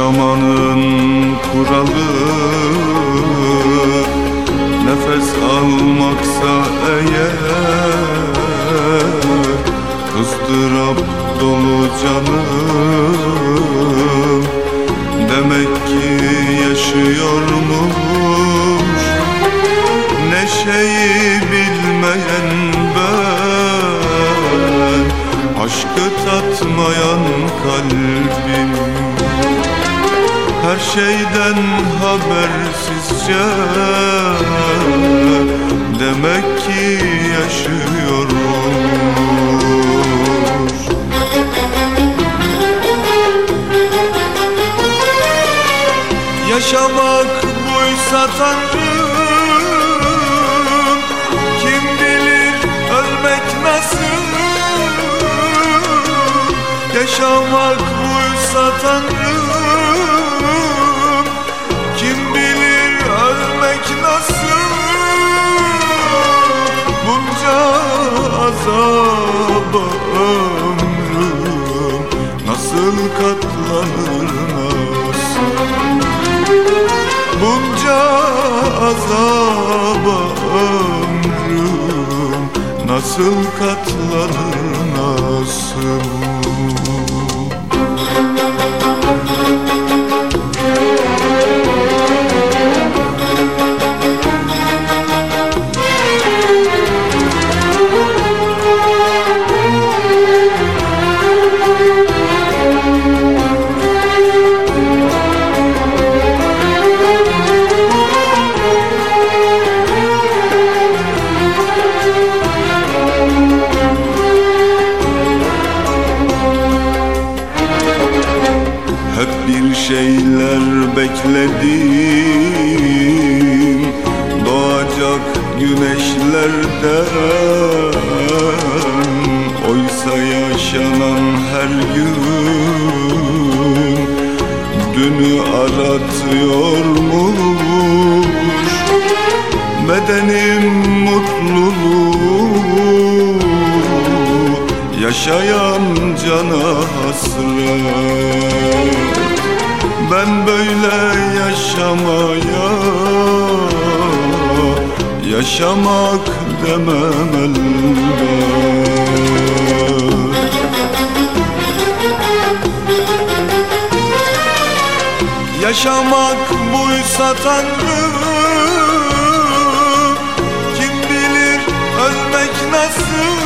Yaşamanın kuralı. Nefes almaksa eğer ıstırap dolu canım. Demek ki yaşıyormuş Neşeyi bilmeyen ben. Aşkı tatmayan kalbim her şeyden habersizce Demek ki yaşıyormuş. Yaşamak buysa Tanrım Kim bilir ölmek nasıl? Yaşamak buysa Tanrım azaba ömrüm? Nasıl katlanır nasıl Bunca azaba ömrüm Nasıl katlanır nasıl şeyler bekledim. Doğacak güneşlerden Oysa yaşanan her gün Dünü aratıyormuş. Bedenim mutluluğu Yaşayan cana hasret Ben böyle yaşamaya Yaşamak demem elbet. Yaşamak buysa Tanrım Kim bilir ölmek nasıl?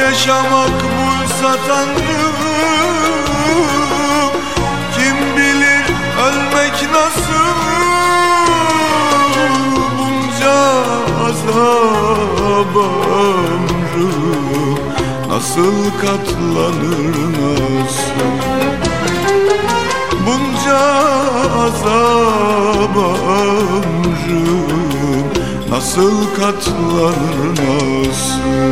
Yaşamak buysa Tanrım ömrüm Nasıl katlanır nasıl Bunca azaba ömrüm Nasıl katlanır nasıl